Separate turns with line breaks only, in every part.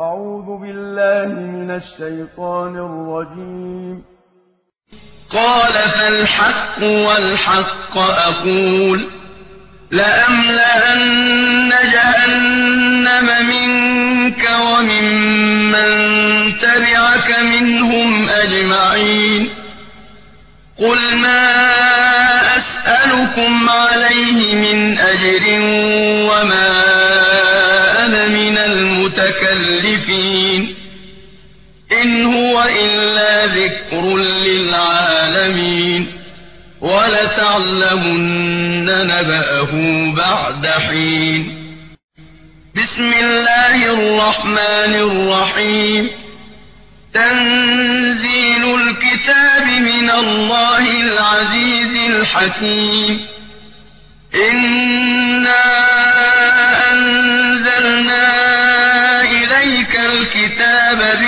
أعوذ بالله من الشيطان الرجيم.
قال فالحق والحق أقول لأملأن جهنم منك وممن تبعك منهم أجمعين. قل ما أسألكم عليه من أجر إن هو إلا ذكر للعالمين. ولتعلمن نبأه بعد حين. بسم الله الرحمن الرحيم. تنزيل الكتاب من الله العزيز الحكيم. إنا أنزلنا إليك الكتاب بالحق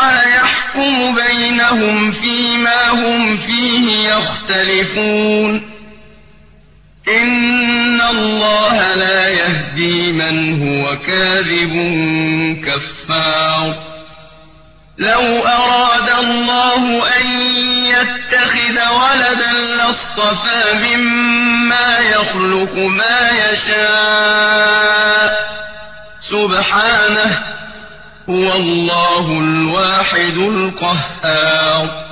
بينهم فيما هم فيه يختلفون إن الله لا يهدي من هو كاذب كفار لو أراد الله أن يتخذ ولدا لاصطفى مما يخلق ما يشاء سبحانه هو الله الواحد القهار.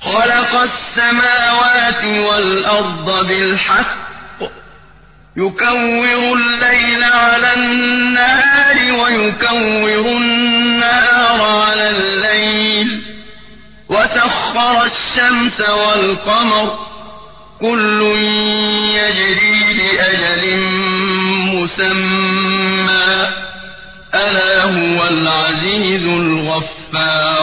خلق السماوات والأرض بالحق. يكور الليل على النهار ويكور النهار على الليل. وسخر الشمس والقمر. كل يجري العزيز الغفار.